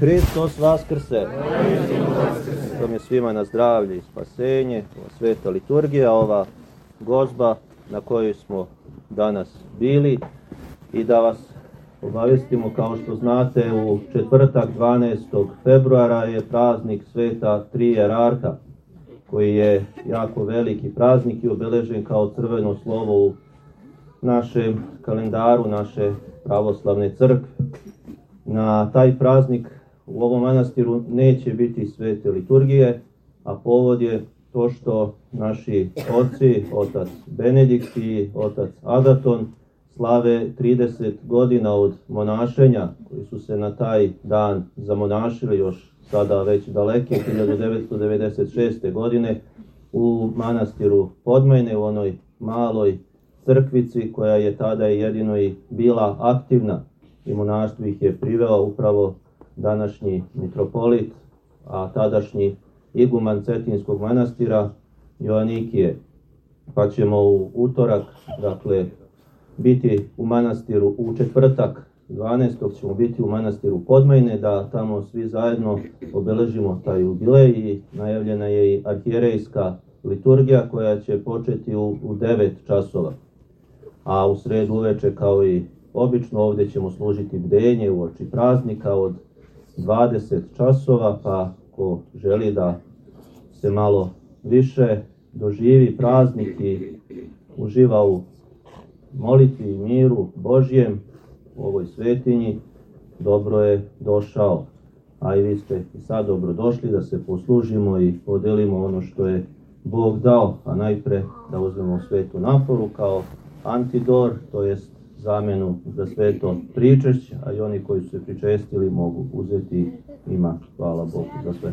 Hristos Vaskrse! To je svima na zdravlje i spasenje, ova sveta liturgija, ova gozba na kojoj smo danas bili i da vas obavestimo kao što znate u četvrtak 12. februara je praznik sveta tri jerarka koji je jako veliki praznik i obeležen kao crveno slovo u našem kalendaru naše pravoslavne crkve. Na taj praznik u ovom manastiru neće biti svete liturgije, a povod je to što naši oci, otac Benedikt i otac Agaton, slave 30 godina od monašenja, koji su se na taj dan zamonašili još sada već daleke 1996. godine u manastiru Podmajne, u onoj maloj crkvici koja je tada jedino i bila aktivna i monaštvo ih je priveo upravo današnji mitropolit, a tadašnji iguman Cetinskog manastira Joanikije. Pa ćemo u utorak, dakle, biti u manastiru u četvrtak 12. ćemo biti u manastiru Podmajne, da tamo svi zajedno obeležimo taj jubilej i najavljena je i arhijerejska liturgija koja će početi u, u 9 časova. A u sredu uveče kao i obično ovde ćemo služiti bdenje u oči praznika od 20 časova, pa ko želi da se malo više doživi praznik i uživa u molitvi i miru Božjem u ovoj svetinji, dobro je došao. A i vi ste i sad dobrodošli da se poslužimo i podelimo ono što je Bog dao, a najpre da uzmemo svetu naporu kao antidor, to jest zamenu za sveto pričešće, a i oni koji su se pričestili mogu uzeti ima. Hvala Bogu za sve.